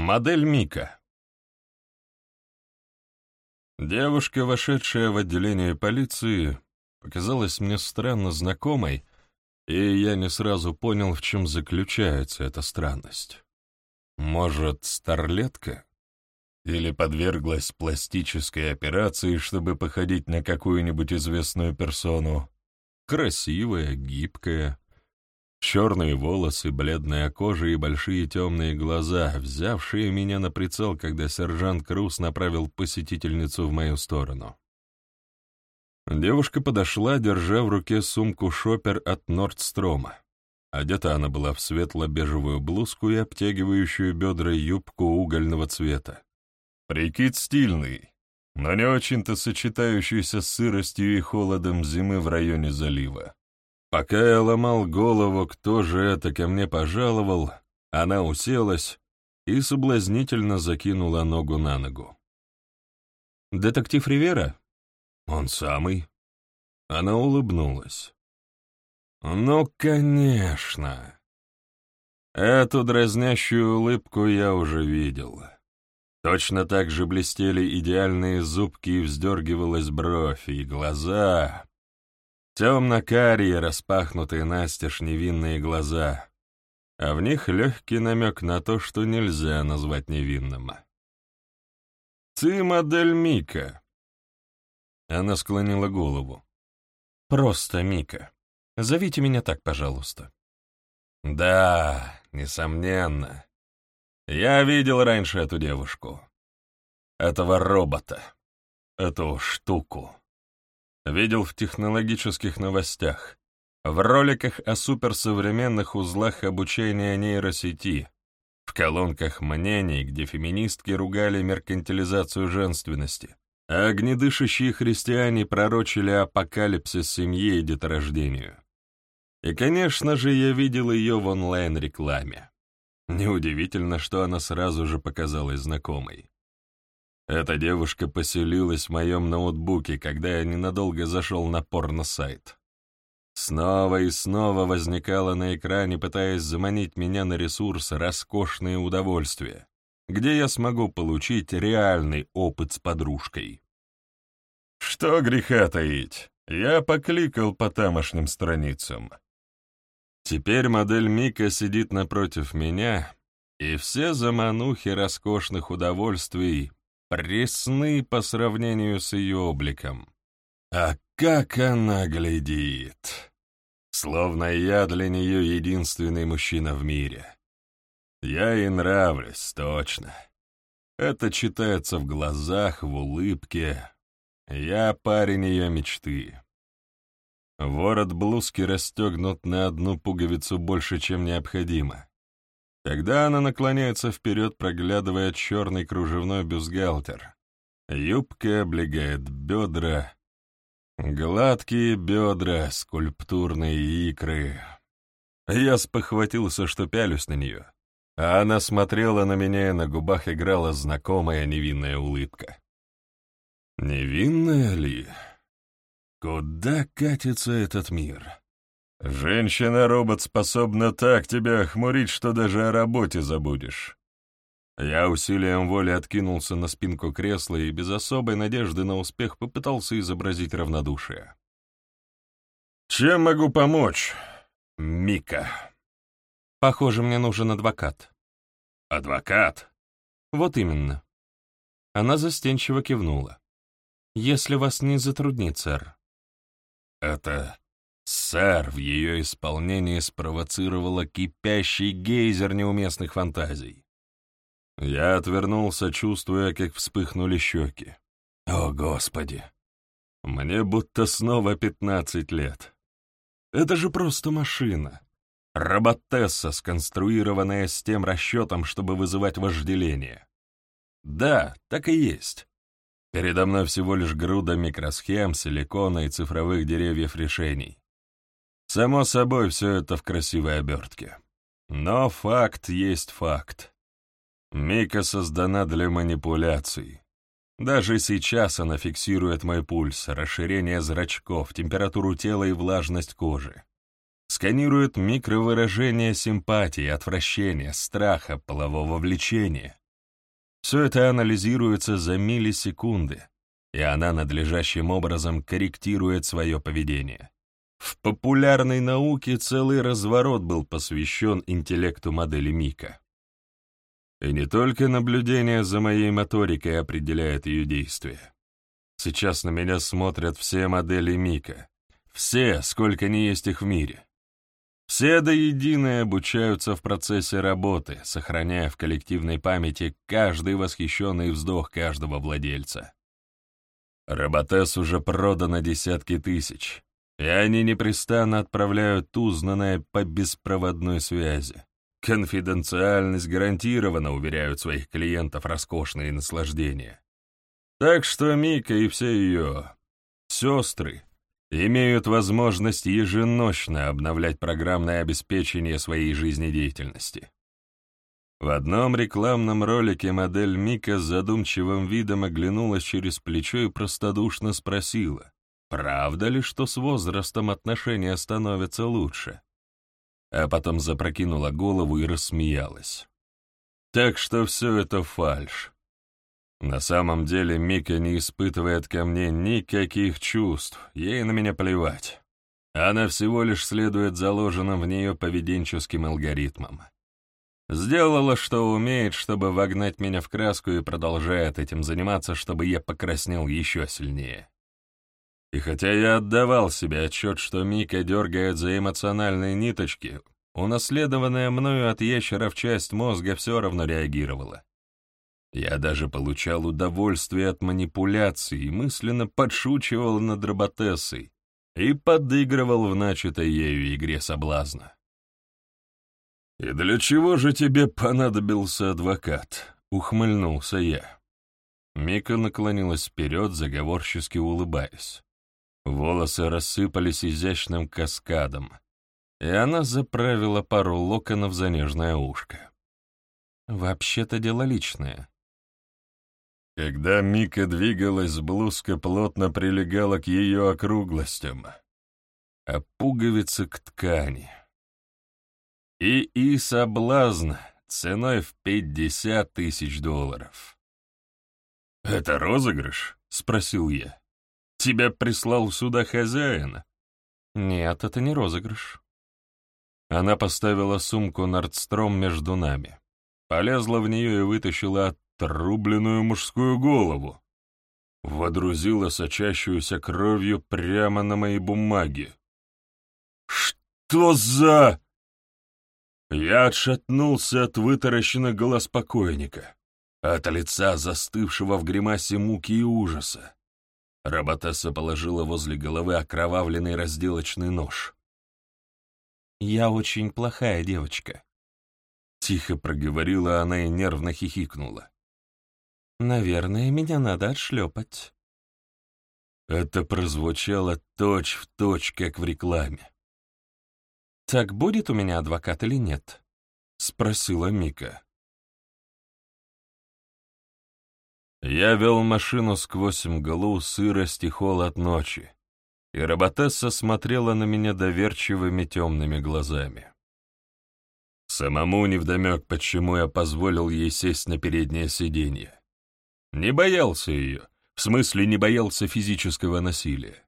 Модель Мика. Девушка, вошедшая в отделение полиции, показалась мне странно знакомой, и я не сразу понял, в чем заключается эта странность. Может, старлетка? Или подверглась пластической операции, чтобы походить на какую-нибудь известную персону? Красивая, гибкая, черные волосы, бледная кожа и большие темные глаза, взявшие меня на прицел, когда сержант Круз направил посетительницу в мою сторону. Девушка подошла, держа в руке сумку-шопер от Нордстрома. Одета она была в светло-бежевую блузку и обтягивающую бедра юбку угольного цвета. Прикид стильный, но не очень-то сочетающийся с сыростью и холодом зимы в районе залива. Пока я ломал голову, кто же это ко мне пожаловал, она уселась и соблазнительно закинула ногу на ногу. «Детектив Ривера?» «Он самый». Она улыбнулась. «Ну, конечно. Эту дразнящую улыбку я уже видел. Точно так же блестели идеальные зубки и вздергивалась бровь, и глаза. Темно-карие, распахнутые настежь невинные глаза, а в них легкий намек на то, что нельзя назвать невинным. «Ты модель Мика», она склонила голову. «Просто Мика. Зовите меня так, пожалуйста». «Да, несомненно. Я видел раньше эту девушку. Этого робота. Эту штуку. Видел в технологических новостях, в роликах о суперсовременных узлах обучения нейросети, в колонках мнений, где феминистки ругали меркантилизацию женственности, а огнедышащие христиане пророчили апокалипсис семье и деторождению. И, конечно же, я видел ее в онлайн-рекламе. Неудивительно, что она сразу же показалась знакомой. Эта девушка поселилась в моем ноутбуке, когда я ненадолго зашел на порно-сайт. Снова и снова возникала на экране, пытаясь заманить меня на ресурс «Роскошные удовольствия», где я смогу получить реальный опыт с подружкой. Что греха таить, я покликал по тамошним страницам. Теперь модель Мика сидит напротив меня, и все заманухи роскошных удовольствий пресны по сравнению с ее обликом. А как она глядит! Словно я для нее единственный мужчина в мире. Я ей нравлюсь, точно. Это читается в глазах, в улыбке. Я парень ее мечты. Ворот блузки расстегнут на одну пуговицу больше, чем необходимо. Когда она наклоняется вперед, проглядывая черный кружевной бюстгальтер, юбка облегает бедра, гладкие бедра, скульптурные икры. Я спохватился, что пялюсь на нее. А она смотрела на меня, и на губах играла знакомая невинная улыбка. Невинная ли? Куда катится этот мир? Женщина-робот способна так тебя охмурить, что даже о работе забудешь. Я усилием воли откинулся на спинку кресла и без особой надежды на успех попытался изобразить равнодушие. «Чем могу помочь, Мика?» Похоже, мне нужен адвокат. Адвокат? Вот именно. Она застенчиво кивнула. Если вас не затруднит, сэр. Это сэр в ее исполнении спровоцировало кипящий гейзер неуместных фантазий. Я отвернулся, чувствуя, как вспыхнули щеки. О, Господи! Мне будто снова пятнадцать лет. Это же просто машина. Роботесса, сконструированная с тем расчетом, чтобы вызывать вожделение. Да, так и есть. Передо мной всего лишь груда микросхем, силикона и цифровых деревьев решений. Само собой, все это в красивой обертке. Но факт есть факт. Мика создана для манипуляций. Даже сейчас она фиксирует мой пульс, расширение зрачков, температуру тела и влажность кожи сканирует микровыражения симпатии, отвращения, страха, полового влечения, Все это анализируется за миллисекунды, и она надлежащим образом корректирует свое поведение. В популярной науке целый разворот был посвящен интеллекту модели Мика. И не только наблюдение за моей моторикой определяет ее действия. Сейчас на меня смотрят все модели Мика. Все, сколько ни есть их в мире. Все до единой обучаются в процессе работы, сохраняя в коллективной памяти каждый восхищенный вздох каждого владельца. Роботес уже продано десятки тысяч, и они непрестанно отправляют узнанное по беспроводной связи. Конфиденциальность гарантирована, уверяют своих клиентов роскошные наслаждения. Так что Мика и все ее сестры имеют возможность еженочно обновлять программное обеспечение своей жизнедеятельности. В одном рекламном ролике модель Мика с задумчивым видом оглянулась через плечо и простодушно спросила, правда ли, что с возрастом отношения становятся лучше? А потом запрокинула голову и рассмеялась. Так что все это фальшь. На самом деле Мика не испытывает ко мне никаких чувств, ей на меня плевать. Она всего лишь следует заложенным в нее поведенческим алгоритмам. Сделала, что умеет, чтобы вогнать меня в краску и продолжает этим заниматься, чтобы я покраснел еще сильнее. И хотя я отдавал себе отчет, что Мика дергает за эмоциональные ниточки, унаследованная мною от ящеров часть мозга все равно реагировала. Я даже получал удовольствие от манипуляций и мысленно подшучивал над роботессой и подыгрывал в начатой ею игре соблазна. «И для чего же тебе понадобился адвокат?» — ухмыльнулся я. Мика наклонилась вперед, заговорчески улыбаясь. Волосы рассыпались изящным каскадом, и она заправила пару локонов за нежное ушко. «Вообще-то дело личное. Когда Мика двигалась, блузка плотно прилегала к ее округлостям, а пуговицы к ткани. И и соблазн ценой в пятьдесят тысяч долларов. «Это розыгрыш?» — спросил я. «Тебя прислал сюда хозяин?» «Нет, это не розыгрыш». Она поставила сумку Нордстром между нами, полезла в нее и вытащила отрубленную мужскую голову. Водрузила сочащуюся кровью прямо на мои бумаги. «Что за...» Я отшатнулся от вытаращенных глаз покойника, от лица застывшего в гримасе муки и ужаса. Роботесса положила возле головы окровавленный разделочный нож. «Я очень плохая девочка», — тихо проговорила она и нервно хихикнула. Наверное, меня надо отшлепать. Это прозвучало точь-в-точь, точь, как в рекламе. «Так будет у меня адвокат или нет?» — спросила Мика. Я вел машину сквозь мглу, сырость и холод ночи, и Роботесса смотрела на меня доверчивыми темными глазами. Самому невдомек, почему я позволил ей сесть на переднее сиденье. Не боялся ее, в смысле не боялся физического насилия.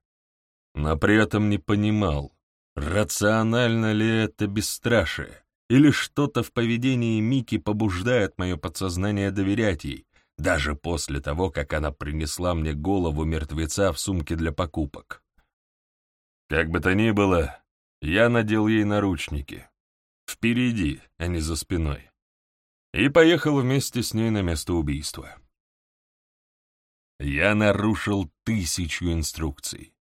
Но при этом не понимал, рационально ли это бесстрашие, или что-то в поведении Мики побуждает мое подсознание доверять ей, даже после того, как она принесла мне голову мертвеца в сумке для покупок. Как бы то ни было, я надел ей наручники. Впереди, а не за спиной. И поехал вместе с ней на место убийства. Я нарушил тысячу инструкций.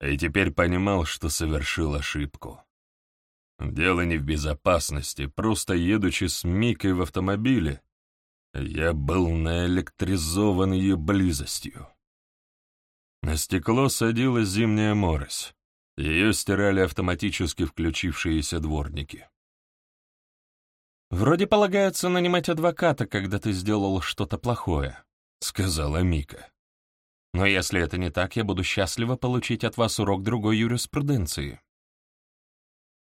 И теперь понимал, что совершил ошибку. Дело не в безопасности, просто едучи с Микой в автомобиле, я был наэлектризован ее близостью. На стекло садилась зимняя морось. Ее стирали автоматически включившиеся дворники. «Вроде полагается нанимать адвоката, когда ты сделал что-то плохое», — сказала Мика. «Но если это не так, я буду счастлива получить от вас урок другой юриспруденции».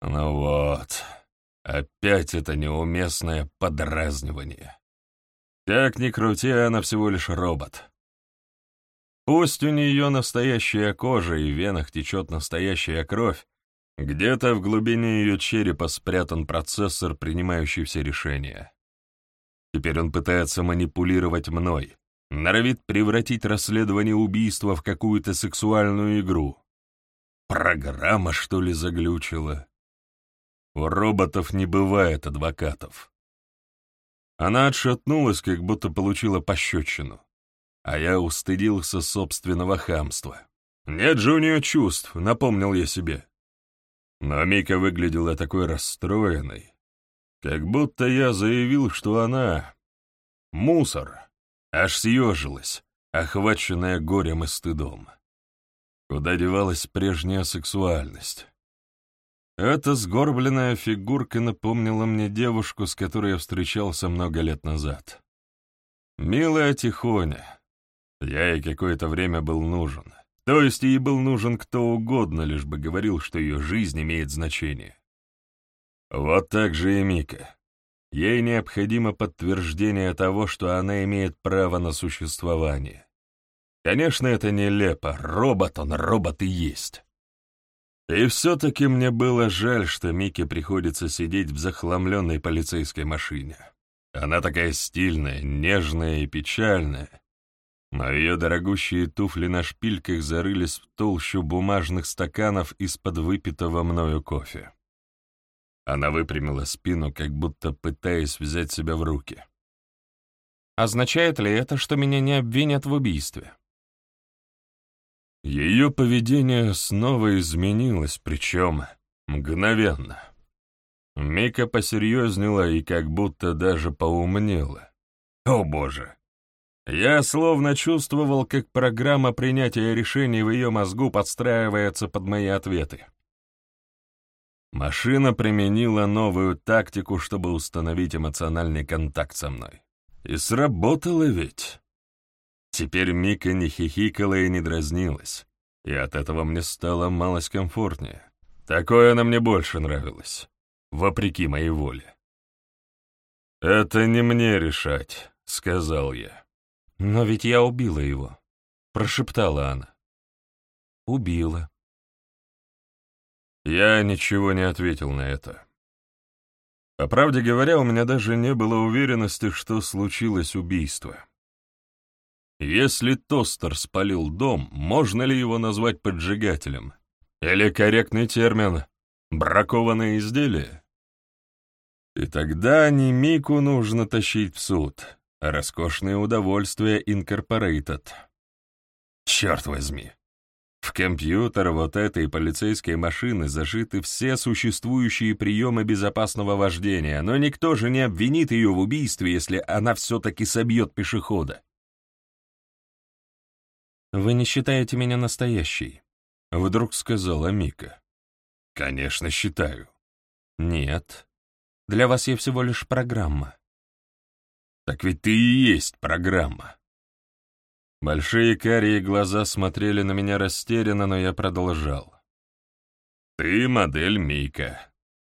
«Ну вот, опять это неуместное подразнивание. Как ни крути, она всего лишь робот. Пусть у нее настоящая кожа и в венах течет настоящая кровь, где-то в глубине ее черепа спрятан процессор, принимающий все решения. Теперь он пытается манипулировать мной, норовит превратить расследование убийства в какую-то сексуальную игру. Программа, что ли, заглючила? У роботов не бывает адвокатов. Она отшатнулась, как будто получила пощечину. А я устыдился собственного хамства. Нет же у нее чувств, напомнил я себе. Но Мика выглядела такой расстроенной, как будто я заявил, что она — мусор, аж съежилась, охваченная горем и стыдом. Куда девалась прежняя сексуальность? Эта сгорбленная фигурка напомнила мне девушку, с которой я встречался много лет назад. Милая Тихоня. Я ей какое-то время был нужен. То есть ей был нужен кто угодно, лишь бы говорил, что ее жизнь имеет значение. Вот так же и Мика. Ей необходимо подтверждение того, что она имеет право на существование. Конечно, это нелепо. Робот он, робот и есть. И все-таки мне было жаль, что Мике приходится сидеть в захламленной полицейской машине. Она такая стильная, нежная и печальная, но ее дорогущие туфли на шпильках зарылись в толщу бумажных стаканов из-под выпитого мною кофе. Она выпрямила спину, как будто пытаясь взять себя в руки. «Означает ли это, что меня не обвинят в убийстве?» Ее поведение снова изменилось, причем мгновенно. Мика посерьезнела и как будто даже поумнела. О боже! Я словно чувствовал, как программа принятия решений в ее мозгу подстраивается под мои ответы. Машина применила новую тактику, чтобы установить эмоциональный контакт со мной. И сработало ведь. Теперь Мика не хихикала и не дразнилась, и от этого мне стало малость комфортнее. Такое она мне больше нравилось, вопреки моей воле. «Это не мне решать», — сказал я. «Но ведь я убила его», — прошептала она. «Убила». Я ничего не ответил на это. По правде говоря, у меня даже не было уверенности, что случилось убийство. Если тостер спалил дом, можно ли его назвать поджигателем? Или корректный термин «бракованное изделие»? И тогда не Мику нужно тащить в суд, Роскошное удовольствие Incorporated. Черт возьми. В компьютер вот этой полицейской машины зашиты все существующие приемы безопасного вождения, но никто же не обвинит ее в убийстве, если она все-таки собьет пешехода. «Вы не считаете меня настоящей?» — вдруг сказала Мика. «Конечно, считаю». «Нет. Для вас я всего лишь программа. Так ведь ты и есть программа. Большие карие глаза смотрели на меня растерянно, но я продолжал. Ты модель Мика.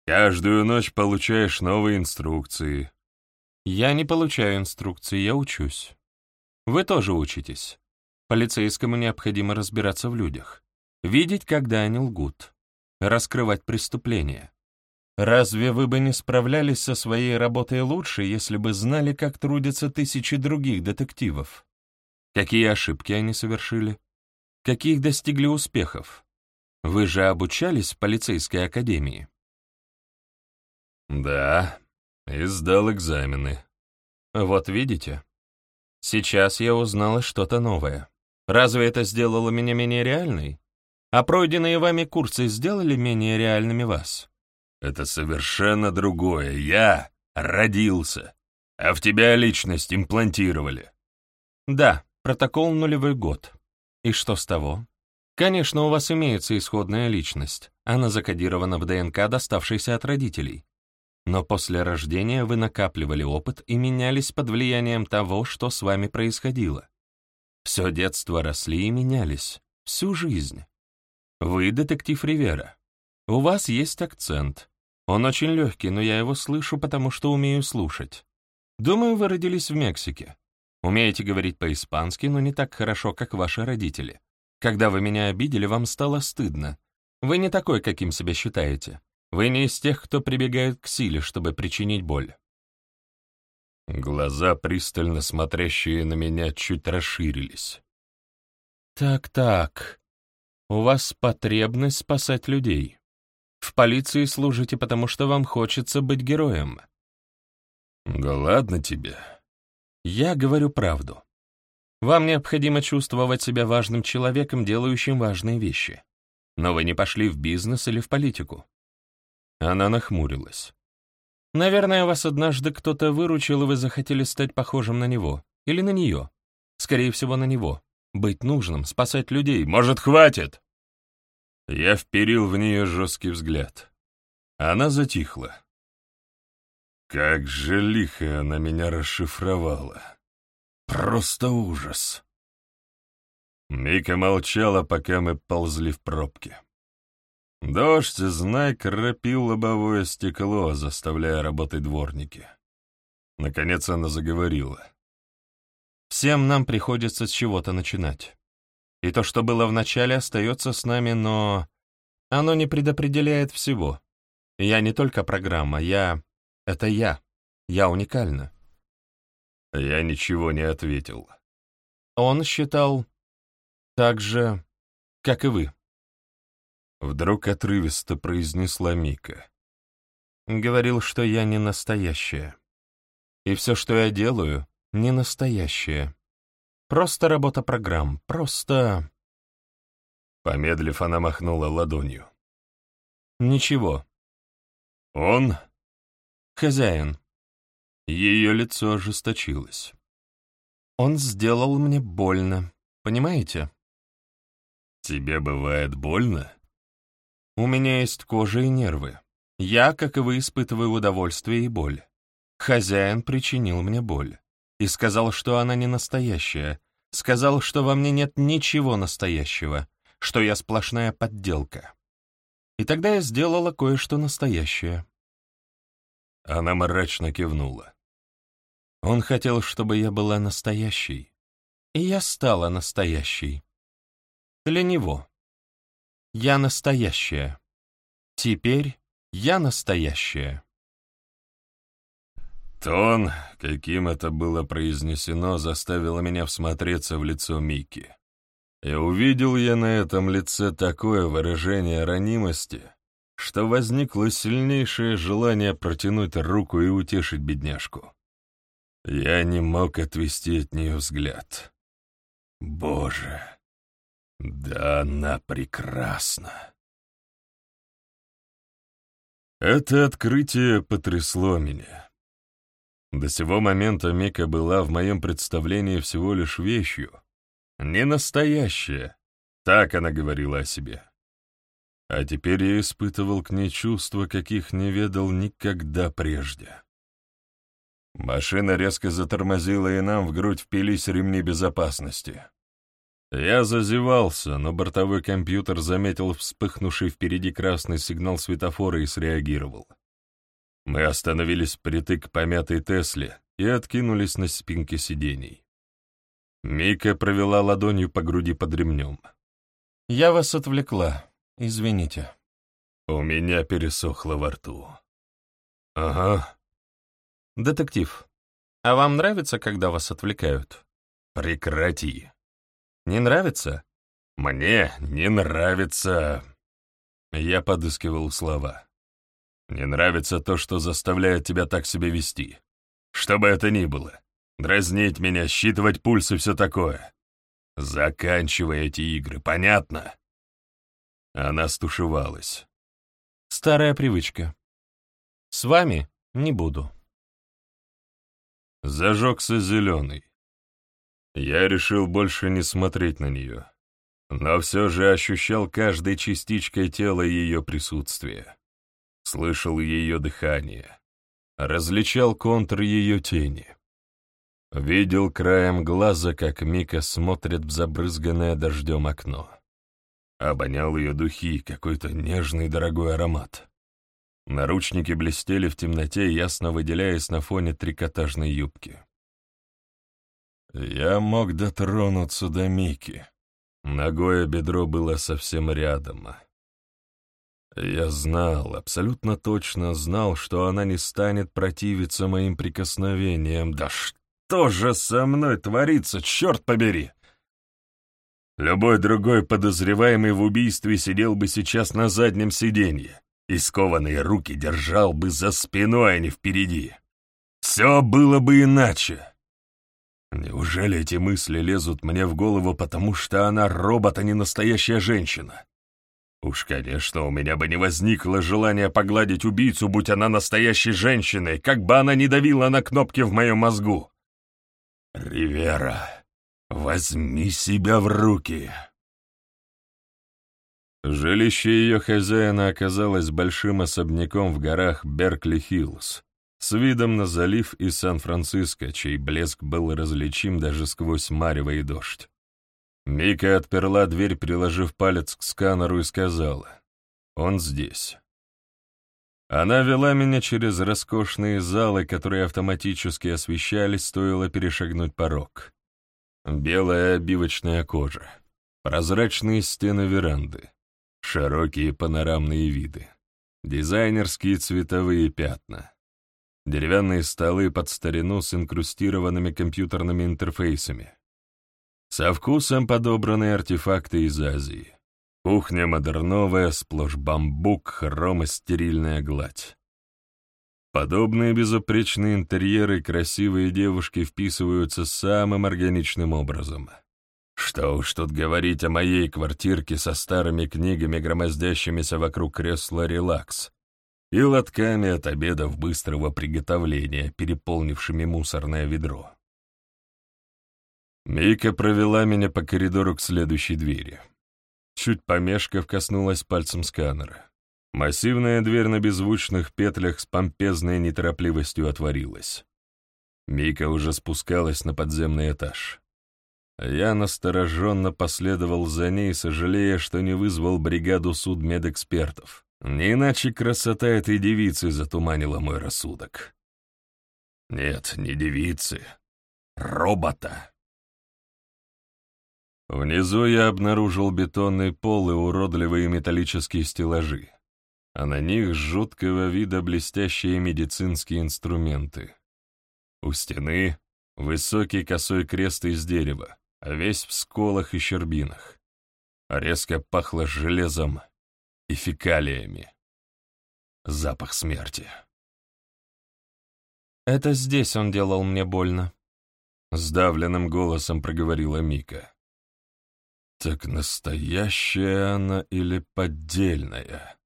Каждую ночь получаешь новые инструкции. Я не получаю инструкции, я учусь. Вы тоже учитесь. Полицейскому необходимо разбираться в людях, видеть, когда они лгут, раскрывать преступления. Разве вы бы не справлялись со своей работой лучше, если бы знали, как трудятся тысячи других детективов? Какие ошибки они совершили? Каких достигли успехов? Вы же обучались в полицейской академии. Да, и сдал экзамены. Вот видите? Сейчас я узнала что-то новое. Разве это сделало меня менее реальной? А пройденные вами курсы сделали менее реальными вас? Это совершенно другое. Я родился, а в тебя личность имплантировали. Да, протокол нулевой год. И что с того? Конечно, у вас имеется исходная личность. Она закодирована в ДНК, доставшейся от родителей. Но после рождения вы накапливали опыт и менялись под влиянием того, что с вами происходило. Все детство росли и менялись. Всю жизнь. Вы детектив Ривера. У вас есть акцент, он очень легкий, но я его слышу, потому что умею слушать. Думаю, вы родились в Мексике. Умеете говорить по-испански, но не так хорошо, как ваши родители. Когда вы меня обидели, вам стало стыдно. Вы не такой, каким себя считаете. Вы не из тех, кто прибегает к силе, чтобы причинить боль. Глаза, пристально смотрящие на меня, чуть расширились. «Так-так, у вас потребность спасать людей. В полиции служите, потому что вам хочется быть героем». «Да ладно тебе». «Я говорю правду. Вам необходимо чувствовать себя важным человеком, делающим важные вещи. Но вы не пошли в бизнес или в политику». Она нахмурилась. «Наверное, вас однажды кто-то выручил, и вы захотели стать похожим на него. Или на нее. Скорее всего, на него. Быть нужным, спасать людей. Может, хватит?» Я вперил в нее жесткий взгляд. Она затихла. Как же лихо она меня расшифровала. Просто ужас. Мика молчала, пока мы ползли в пробке. Дождь, знай, кропил лобовое стекло, заставляя работать дворники. Наконец она заговорила. «Всем нам приходится с чего-то начинать. И то, что было в начале, остается с нами, но оно не предопределяет всего. Я не только программа, я — это я. Я уникальна». Я ничего не ответил. Он считал так же, как и вы. Вдруг отрывисто произнесла Мика. Говорил, что я не настоящая. И все, что я делаю, не настоящее. Просто работа программ, просто... Помедлив, она махнула ладонью. Ничего. Он? Хозяин. Ее лицо ожесточилось. Он сделал мне больно, понимаете? Тебе бывает больно? У меня есть кожа и нервы. Я, как и вы, испытываю удовольствие и боль. Хозяин причинил мне боль. И сказал, что она не настоящая. Сказал, что во мне нет ничего настоящего, что я сплошная подделка. И тогда я сделала кое-что настоящее. Она мрачно кивнула. Он хотел, чтобы я была настоящей. И я стала настоящей. Для него. Я настоящая. Теперь я настоящая. Тон, каким это было произнесено, заставило меня всмотреться в лицо Мики. И увидел я на этом лице такое выражение ранимости, что возникло сильнейшее желание протянуть руку и утешить бедняжку. Я не мог отвести от нее взгляд. Боже, да она прекрасна. Это открытие потрясло меня. До сего момента Мика была в моем представлении всего лишь вещью. Не настоящая, так она говорила о себе. А теперь я испытывал к ней чувства, каких не ведал никогда прежде. Машина резко затормозила, и нам в грудь впились ремни безопасности. Я зазевался, но бортовой компьютер заметил вспыхнувший впереди красный сигнал светофора и среагировал. Мы остановились притык к помятой Тесле и откинулись на спинки сидений. Мика провела ладонью по груди под ремнем. «Я вас отвлекла. Извините». У меня пересохло во рту. «Ага», «Детектив, а вам нравится, когда вас отвлекают?» «Прекрати». «Не нравится?» «Мне не нравится...» Я подыскивал слова. «Не нравится то, что заставляет тебя так себя вести. Что бы это ни было. Дразнить меня, считывать пульс и все такое. Заканчивай эти игры, понятно?» Она стушевалась. «Старая привычка. С вами не буду». Зажегся зеленый. Я решил больше не смотреть на нее, но все же ощущал каждой частичкой тела ее присутствие. Слышал ее дыхание, различал контур ее тени. Видел краем глаза, как Мика смотрит в забрызганное дождем окно. Обонял ее духи, какой-то нежный дорогой аромат. Наручники блестели в темноте, ясно выделяясь на фоне трикотажной юбки. Я мог дотронуться до Мики. Ногое бедро было совсем рядом. Я знал, абсолютно точно знал, что она не станет противиться моим прикосновениям. Да что же со мной творится, черт побери! Любой другой подозреваемый в убийстве сидел бы сейчас на заднем сиденье и скованные руки держал бы за спиной, а не впереди. Все было бы иначе. Неужели эти мысли лезут мне в голову, потому что она робот, а не настоящая женщина? Уж, конечно, у меня бы не возникло желания погладить убийцу, будь она настоящей женщиной, как бы она ни давила на кнопки в моем мозгу. Ривера, возьми себя в руки. Жилище ее хозяина оказалось большим особняком в горах Беркли-Хиллз, с видом на залив и Сан-Франциско, чей блеск был различим даже сквозь марево и дождь. Мика отперла дверь, приложив палец к сканеру, и сказала, «Он здесь». Она вела меня через роскошные залы, которые автоматически освещались, стоило перешагнуть порог. Белая обивочная кожа, прозрачные стены веранды, широкие панорамные виды, дизайнерские цветовые пятна, деревянные столы под старину с инкрустированными компьютерными интерфейсами, со вкусом подобранные артефакты из Азии. Кухня модерновая, сплошь бамбук, хром и стерильная гладь. Подобные безупречные интерьеры красивые девушки вписываются самым органичным образом. Что уж тут говорить о моей квартирке со старыми книгами, громоздящимися вокруг кресла «Релакс», и лотками от обедов быстрого приготовления, переполнившими мусорное ведро. Мика провела меня по коридору к следующей двери. Чуть помешков коснулась пальцем сканера. Массивная дверь на беззвучных петлях с помпезной неторопливостью отворилась. Мика уже спускалась на подземный этаж. Я настороженно последовал за ней, сожалея, что не вызвал бригаду судмедэкспертов. Не иначе красота этой девицы затуманила мой рассудок. Нет, не девицы. Робота. Внизу я обнаружил бетонный пол и уродливые металлические стеллажи, а на них жуткого вида блестящие медицинские инструменты. У стены высокий косой крест из дерева, а весь в сколах и щербинах. Резко пахло железом и фекалиями. Запах смерти. «Это здесь он делал мне больно», — сдавленным голосом проговорила Мика. Так настоящая она или поддельная?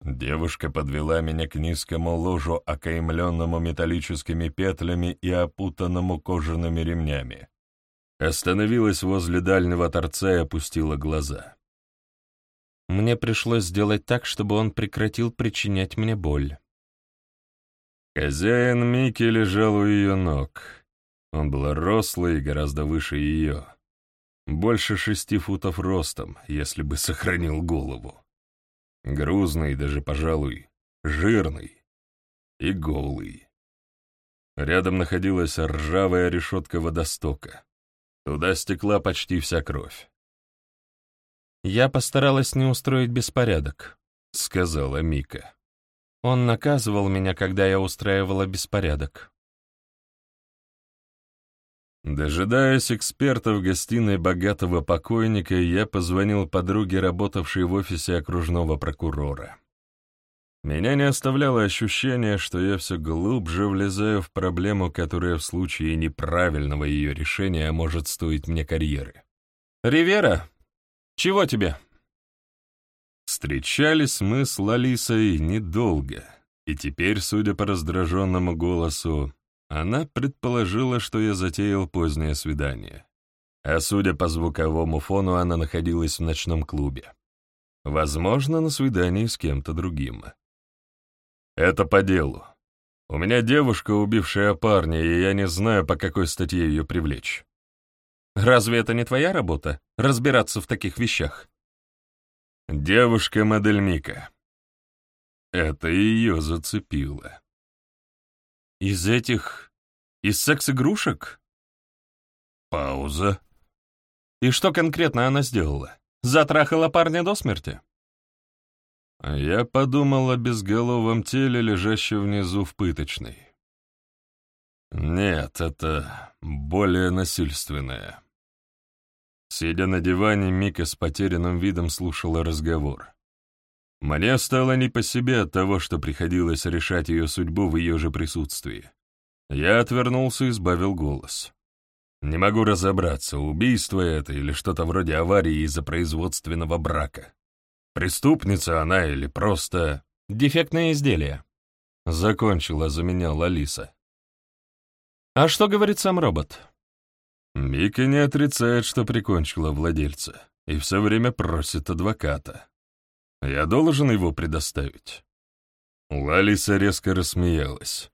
Девушка подвела меня к низкому ложу, окаймленному металлическими петлями и опутанному кожаными ремнями. Остановилась возле дальнего торца и опустила глаза. Мне пришлось сделать так, чтобы он прекратил причинять мне боль. Хозяин Мики лежал у ее ног. Он был рослый и гораздо выше ее. Больше шести футов ростом, если бы сохранил голову. Грузный даже, пожалуй, жирный и голый. Рядом находилась ржавая решетка водостока. Туда стекла почти вся кровь. «Я постаралась не устроить беспорядок», — сказала Мика. «Он наказывал меня, когда я устраивала беспорядок». Дожидаясь эксперта в гостиной богатого покойника, я позвонил подруге, работавшей в офисе окружного прокурора. Меня не оставляло ощущение, что я все глубже влезаю в проблему, которая в случае неправильного ее решения может стоить мне карьеры. «Ривера, чего тебе?» Встречались мы с Лалисой недолго, и теперь, судя по раздраженному голосу, она предположила, что я затеял позднее свидание. А судя по звуковому фону, она находилась в ночном клубе. Возможно, на свидании с кем-то другим. Это по делу. У меня девушка, убившая парня, и я не знаю, по какой статье ее привлечь. Разве это не твоя работа — разбираться в таких вещах? Девушка-модель Мика. Это ее зацепило. Из этих... из секс-игрушек? Пауза. И что конкретно она сделала? Затрахала парня до смерти? Я подумал о безголовом теле, лежащем внизу в пыточной. Нет, это более насильственное. Сидя на диване, Мика с потерянным видом слушала разговор. Мне стало не по себе от того, что приходилось решать ее судьбу в ее же присутствии. Я отвернулся и сбавил голос. Не могу разобраться, убийство это или что-то вроде аварии из-за производственного брака. Преступница она или просто... Дефектное изделие. Закончила за меня Лалиса. А что говорит сам робот? Мика не отрицает, что прикончила владельца, и все время просит адвоката. Я должен его предоставить. Лалиса резко рассмеялась.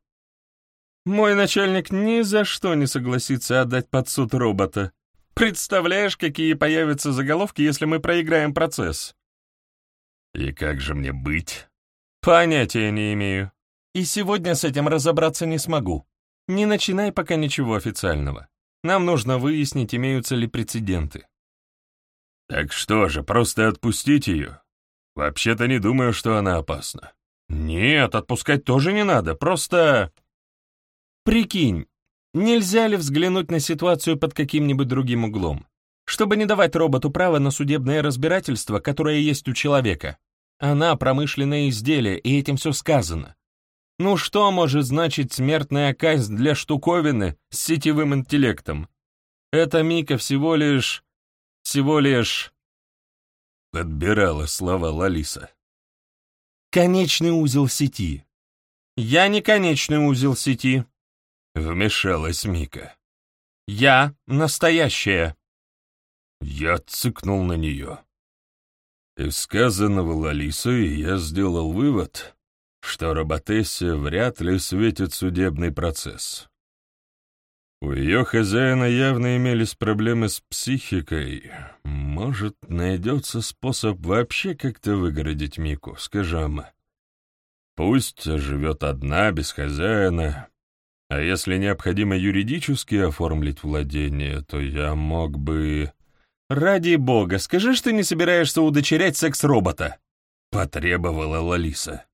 «Мой начальник ни за что не согласится отдать под суд робота. Представляешь, какие появятся заголовки, если мы проиграем процесс?» «И как же мне быть?» «Понятия не имею. И сегодня с этим разобраться не смогу. Не начинай пока ничего официального. Нам нужно выяснить, имеются ли прецеденты». «Так что же, просто отпустить ее? Вообще-то не думаю, что она опасна». «Нет, отпускать тоже не надо, просто...» «Прикинь, нельзя ли взглянуть на ситуацию под каким-нибудь другим углом, чтобы не давать роботу право на судебное разбирательство, которое есть у человека?» Она промышленное изделие, и этим все сказано. Ну что может значить смертная казнь для штуковины с сетевым интеллектом? Это Мика всего лишь... всего лишь... Подбирала слова Лалиса. Конечный узел сети. Я не конечный узел сети. Вмешалась Мика. Я настоящая. Я цыкнул на нее. Из сказанного Лалисой я сделал вывод, что Роботессе вряд ли светит судебный процесс. У ее хозяина явно имелись проблемы с психикой. Может, найдется способ вообще как-то выгородить Мику, скажем. Пусть живет одна, без хозяина. А если необходимо юридически оформить владение, то я мог бы... «Ради бога, скажи, что не собираешься удочерять секс-робота!» — потребовала Лалиса.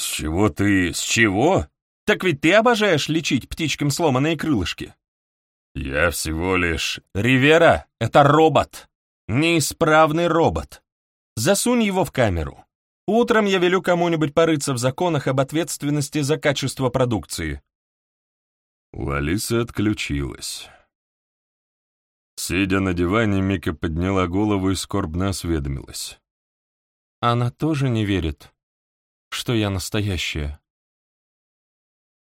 «С чего ты... С чего?» «Так ведь ты обожаешь лечить птичкам сломанные крылышки!» «Я всего лишь...» «Ривера — это робот! Неисправный робот! Засунь его в камеру. Утром я велю кому-нибудь порыться в законах об ответственности за качество продукции». Лалиса отключилась. Сидя на диване, Мика подняла голову и скорбно осведомилась. «Она тоже не верит, что я настоящая».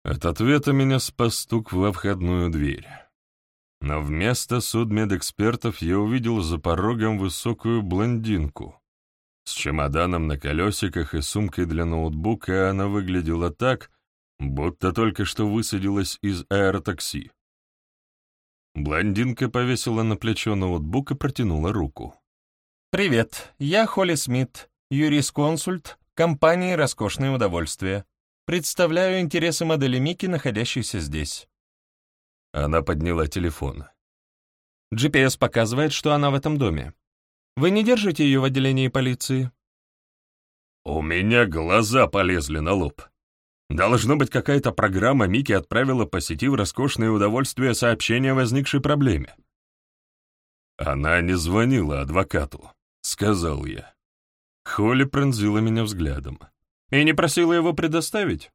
От ответа меня спас стук во входную дверь. Но вместо судмедэкспертов я увидел за порогом высокую блондинку. С чемоданом на колесиках и сумкой для ноутбука она выглядела так, будто только что высадилась из аэротакси. Блондинка повесила на плечо ноутбук и протянула руку. «Привет, я Холли Смит, юрисконсульт компании «Роскошное удовольствие». Представляю интересы модели Мики, находящейся здесь». Она подняла телефон. GPS показывает, что она в этом доме. Вы не держите ее в отделении полиции? У меня глаза полезли на лоб. Должно быть, какая-то программа Мики отправила по сети в роскошное удовольствие сообщение о возникшей проблеме. Она не звонила адвокату, сказал я. Холли пронзила меня взглядом. И не просила его предоставить?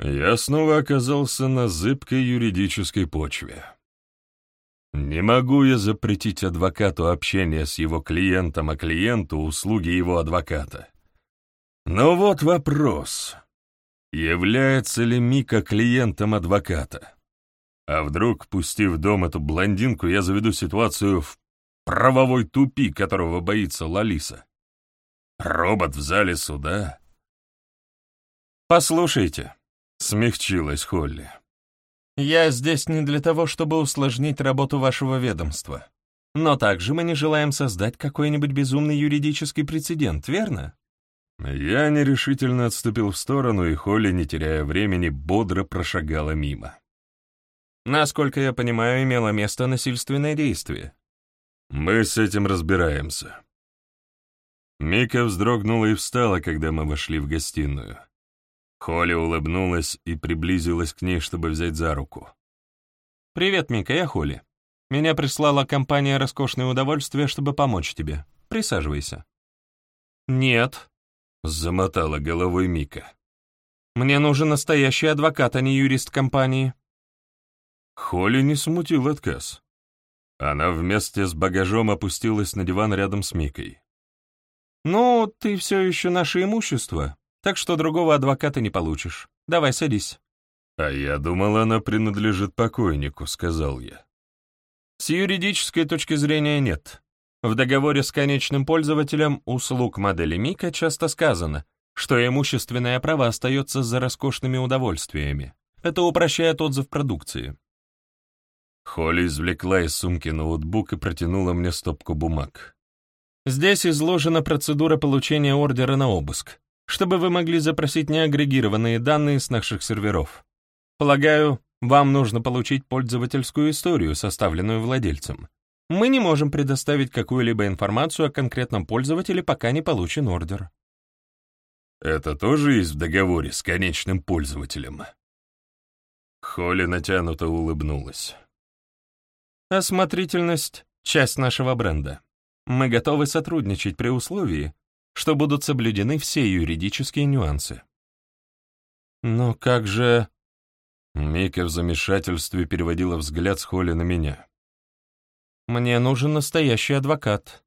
Я снова оказался на зыбкой юридической почве. Не могу я запретить адвокату общение с его клиентом, а клиенту — услуги его адвоката. Но вот вопрос. Является ли Мика клиентом адвоката? А вдруг, пустив дом эту блондинку, я заведу ситуацию в правовой тупик, которого боится Лалиса? Робот в зале суда? «Послушайте», — смягчилась Холли. «Я здесь не для того, чтобы усложнить работу вашего ведомства. Но также мы не желаем создать какой-нибудь безумный юридический прецедент, верно? Я нерешительно отступил в сторону, и Холли, не теряя времени, бодро прошагала мимо. Насколько я понимаю, имело место насильственное действие. Мы с этим разбираемся. Мика вздрогнула и встала, когда мы вошли в гостиную. Холли улыбнулась и приблизилась к ней, чтобы взять за руку. «Привет, Мика, я Холли. Меня прислала компания «Роскошное удовольствие», чтобы помочь тебе. Присаживайся». «Нет», — замотала головой Мика. «Мне нужен настоящий адвокат, а не юрист компании». Холли не смутил отказ. Она вместе с багажом опустилась на диван рядом с Микой. «Ну, ты все еще наше имущество, так что другого адвоката не получишь. Давай, садись». «А я думал, она принадлежит покойнику», — сказал я. «С юридической точки зрения нет. В договоре с конечным пользователем услуг модели Мика часто сказано, что имущественное право остается за роскошными удовольствиями. Это упрощает отзыв продукции». Холли извлекла из сумки ноутбук и протянула мне стопку бумаг. Здесь изложена процедура получения ордера на обыск, чтобы вы могли запросить неагрегированные данные с наших серверов. Полагаю, вам нужно получить пользовательскую историю, составленную владельцем. Мы не можем предоставить какую-либо информацию о конкретном пользователе, пока не получен ордер. Это тоже есть в договоре с конечным пользователем. Холли натянуто улыбнулась. Осмотрительность — часть нашего бренда. Мы готовы сотрудничать при условии, что будут соблюдены все юридические нюансы. Но как же... Мика в замешательстве переводила взгляд с Холли на меня. «Мне нужен настоящий адвокат.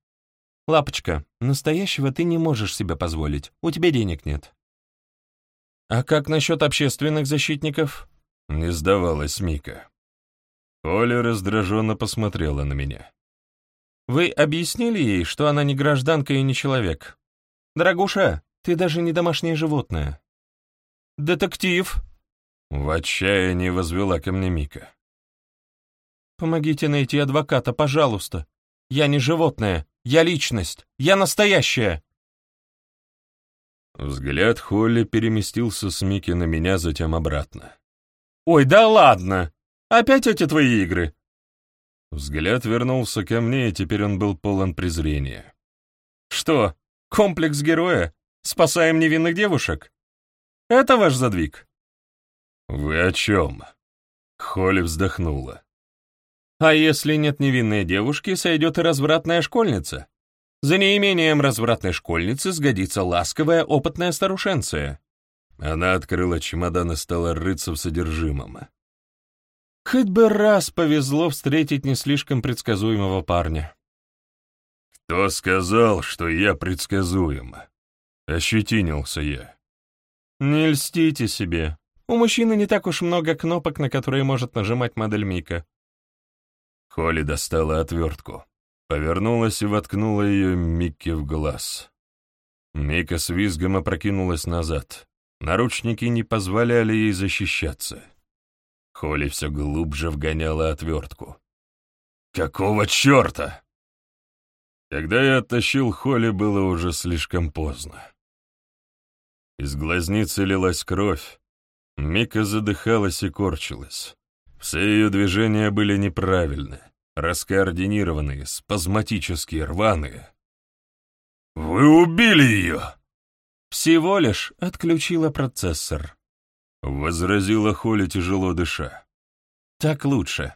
Лапочка, настоящего ты не можешь себе позволить, у тебя денег нет». «А как насчет общественных защитников?» Не сдавалась Мика. Оля раздраженно посмотрела на меня. Вы объяснили ей, что она не гражданка и не человек? Дорогуша, ты даже не домашнее животное. Детектив. В отчаянии возвела ко мне Мика. Помогите найти адвоката, пожалуйста. Я не животное, я личность, я настоящая. Взгляд Холли переместился с Мики на меня, затем обратно. «Ой, да ладно! Опять эти твои игры? Взгляд вернулся ко мне, и теперь он был полон презрения. «Что, комплекс героя? Спасаем невинных девушек? Это ваш задвиг?» «Вы о чем?» Холли вздохнула. «А если нет невинной девушки, сойдет и развратная школьница. За неимением развратной школьницы сгодится ласковая, опытная старушенция». Она открыла чемодан и стала рыться в содержимом. Хоть бы раз повезло встретить не слишком предсказуемого парня. «Кто сказал, что я предсказуем?» Ощетинился я. «Не льстите себе. У мужчины не так уж много кнопок, на которые может нажимать модель Мика». Холли достала отвертку, повернулась и воткнула ее Микке в глаз. Мика с визгом опрокинулась назад. Наручники не позволяли ей защищаться. Холли все глубже вгоняла отвертку. «Какого черта?» Когда я оттащил Холли, было уже слишком поздно. Из глазницы лилась кровь. Мика задыхалась и корчилась. Все ее движения были неправильны, раскоординированные, спазматические, рваные. «Вы убили ее!» «Всего лишь отключила процессор», — возразила Холли, тяжело дыша. «Так лучше.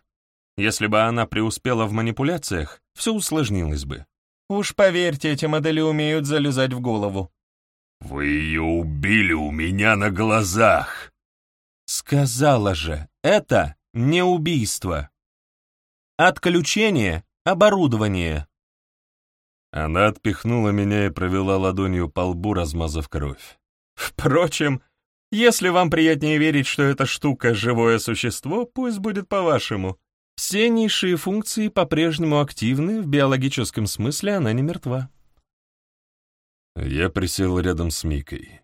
Если бы она преуспела в манипуляциях, все усложнилось бы. Уж поверьте, эти модели умеют залезать в голову». «Вы ее убили у меня на глазах!» «Сказала же, это не убийство. Отключение оборудования». Она отпихнула меня и провела ладонью по лбу, размазав кровь. «Впрочем, если вам приятнее верить, что эта штука — живое существо, пусть будет по-вашему. Все низшие функции по-прежнему активны, в биологическом смысле она не мертва. Я присел рядом с Микой.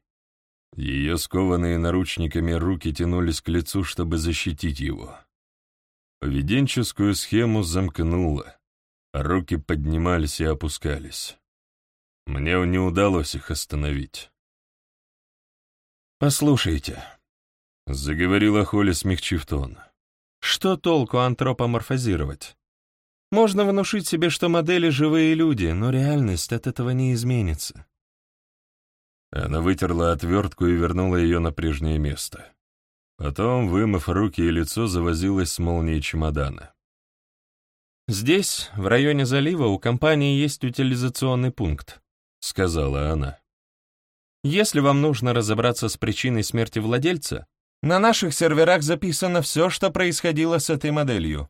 Ее скованные наручниками руки тянулись к лицу, чтобы защитить его. Поведенческую схему замкнуло. Руки поднимались и опускались. Мне не удалось их остановить. «Послушайте», — заговорила Холли, смягчив тон, — «что толку антропоморфозировать? Можно внушить себе, что модели — живые люди, но реальность от этого не изменится». Она вытерла отвертку и вернула ее на прежнее место. Потом, вымыв руки и лицо, завозилась с молнией чемодана. «Здесь, в районе залива, у компании есть утилизационный пункт», — сказала она. «Если вам нужно разобраться с причиной смерти владельца, на наших серверах записано все, что происходило с этой моделью.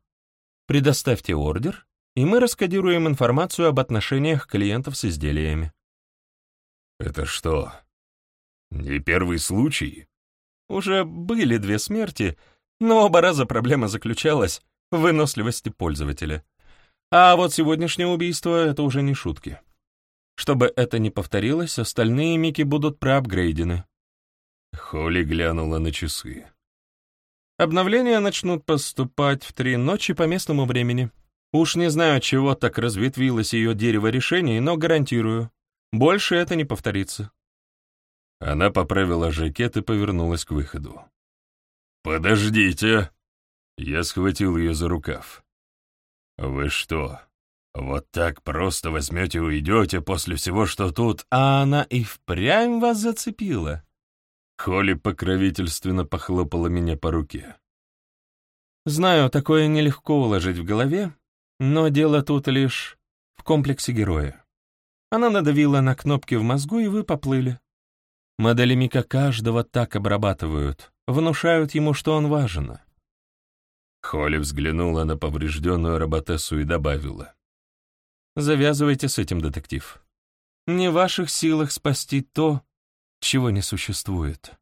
Предоставьте ордер, и мы раскодируем информацию об отношениях клиентов с изделиями». «Это что, не первый случай?» Уже были две смерти, но оба раза проблема заключалась в выносливости пользователя. А вот сегодняшнее убийство — это уже не шутки. Чтобы это не повторилось, остальные Мики будут проапгрейдены. Холли глянула на часы. Обновления начнут поступать в три ночи по местному времени. Уж не знаю, чего так разветвилось ее дерево решений, но гарантирую, больше это не повторится. Она поправила жакет и повернулась к выходу. «Подождите!» Я схватил ее за рукав. «Вы что, вот так просто возьмете и уйдете после всего, что тут...» «А она и впрямь вас зацепила?» Холли покровительственно похлопала меня по руке. «Знаю, такое нелегко уложить в голове, но дело тут лишь в комплексе героя. Она надавила на кнопки в мозгу, и вы поплыли. Модели Мика каждого так обрабатывают, внушают ему, что он важен. Холли взглянула на поврежденную роботессу и добавила. «Завязывайте с этим, детектив. Не в ваших силах спасти то, чего не существует».